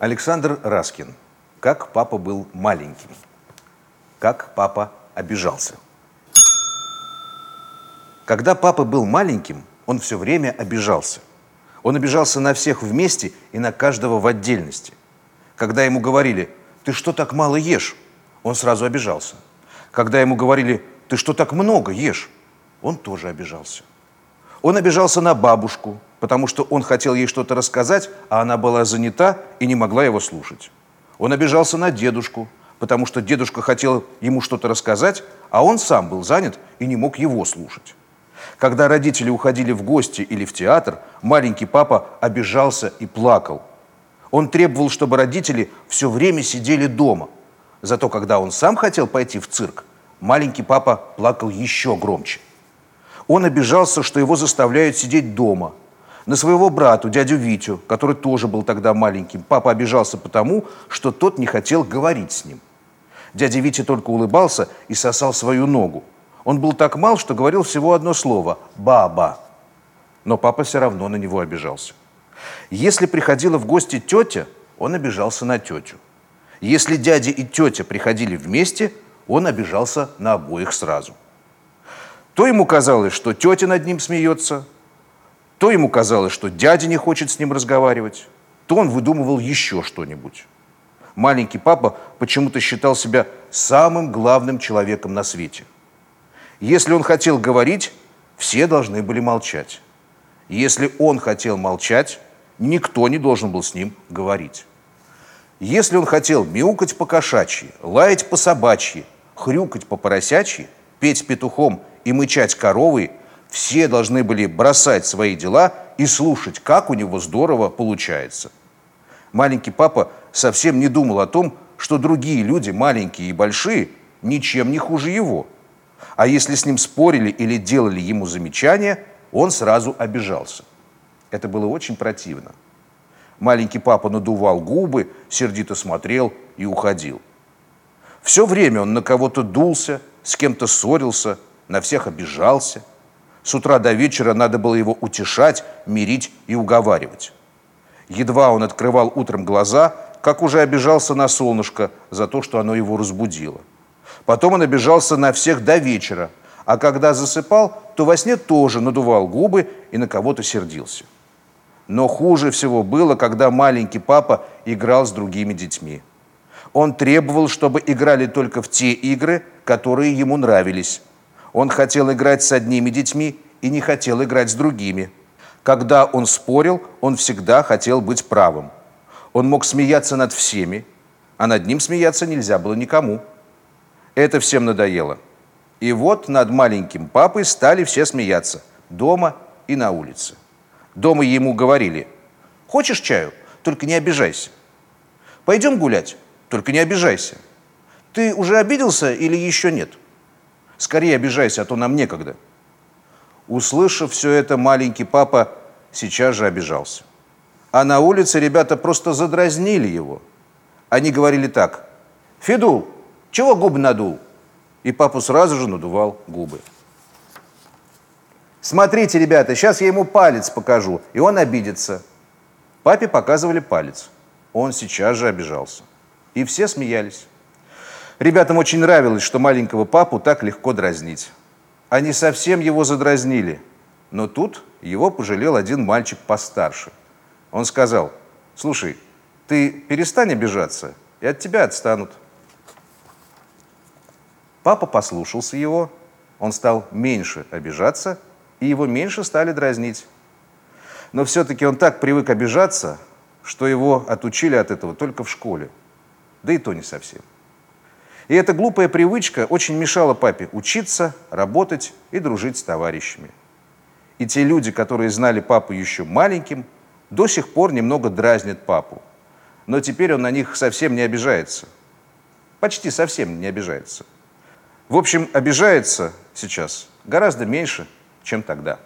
Александр Раскин. Как папа был маленьким. Как папа обижался. Когда папа был маленьким, он все время обижался. Он обижался на всех вместе и на каждого в отдельности. Когда ему говорили «ты что так мало ешь?», он сразу обижался. Когда ему говорили «ты что так много ешь?», он тоже обижался. Он обижался на бабушку, потому что он хотел ей что-то рассказать, а она была занята и не могла его слушать. Он обижался на дедушку, потому что дедушка хотел ему что-то рассказать, а он сам был занят и не мог его слушать. Когда родители уходили в гости или в театр, маленький папа обижался и плакал. Он требовал, чтобы родители все время сидели дома. Зато когда он сам хотел пойти в цирк, маленький папа плакал еще громче. Он обижался, что его заставляют сидеть дома. На своего брата, дядю Витю, который тоже был тогда маленьким, папа обижался потому, что тот не хотел говорить с ним. Дядя Витя только улыбался и сосал свою ногу. Он был так мал, что говорил всего одно слово – «баба». Но папа все равно на него обижался. Если приходила в гости тетя, он обижался на тетю. Если дядя и тетя приходили вместе, он обижался на обоих сразу – то ему казалось, что тетя над ним смеется, то ему казалось, что дядя не хочет с ним разговаривать, то он выдумывал еще что-нибудь. Маленький папа почему-то считал себя самым главным человеком на свете. Если он хотел говорить, все должны были молчать. Если он хотел молчать, никто не должен был с ним говорить. Если он хотел мяукать по кошачьи, лаять по собачьи, хрюкать по поросячьи, петь петухом и мычать коровы, все должны были бросать свои дела и слушать, как у него здорово получается. Маленький папа совсем не думал о том, что другие люди, маленькие и большие, ничем не хуже его. А если с ним спорили или делали ему замечания, он сразу обижался. Это было очень противно. Маленький папа надувал губы, сердито смотрел и уходил. Все время он на кого-то дулся, с кем-то ссорился, на всех обижался. С утра до вечера надо было его утешать, мирить и уговаривать. Едва он открывал утром глаза, как уже обижался на солнышко за то, что оно его разбудило. Потом он обижался на всех до вечера, а когда засыпал, то во сне тоже надувал губы и на кого-то сердился. Но хуже всего было, когда маленький папа играл с другими детьми. Он требовал, чтобы играли только в те игры, которые ему нравились, он хотел играть с одними детьми и не хотел играть с другими. Когда он спорил, он всегда хотел быть правым. Он мог смеяться над всеми, а над ним смеяться нельзя было никому. Это всем надоело. И вот над маленьким папой стали все смеяться, дома и на улице. Дома ему говорили, хочешь чаю, только не обижайся. Пойдем гулять, только не обижайся. Ты уже обиделся или еще нет? Скорее обижайся, а то нам некогда. Услышав все это, маленький папа сейчас же обижался. А на улице ребята просто задразнили его. Они говорили так. «Федул, чего губы надул?» И папу сразу же надувал губы. «Смотрите, ребята, сейчас я ему палец покажу, и он обидится». Папе показывали палец. Он сейчас же обижался. И все смеялись. Ребятам очень нравилось, что маленького папу так легко дразнить. Они совсем его задразнили. Но тут его пожалел один мальчик постарше. Он сказал, слушай, ты перестань обижаться, и от тебя отстанут. Папа послушался его, он стал меньше обижаться, и его меньше стали дразнить. Но все-таки он так привык обижаться, что его отучили от этого только в школе. Да и то не совсем. И эта глупая привычка очень мешала папе учиться, работать и дружить с товарищами. И те люди, которые знали папу еще маленьким, до сих пор немного дразнят папу. Но теперь он на них совсем не обижается. Почти совсем не обижается. В общем, обижается сейчас гораздо меньше, чем тогда.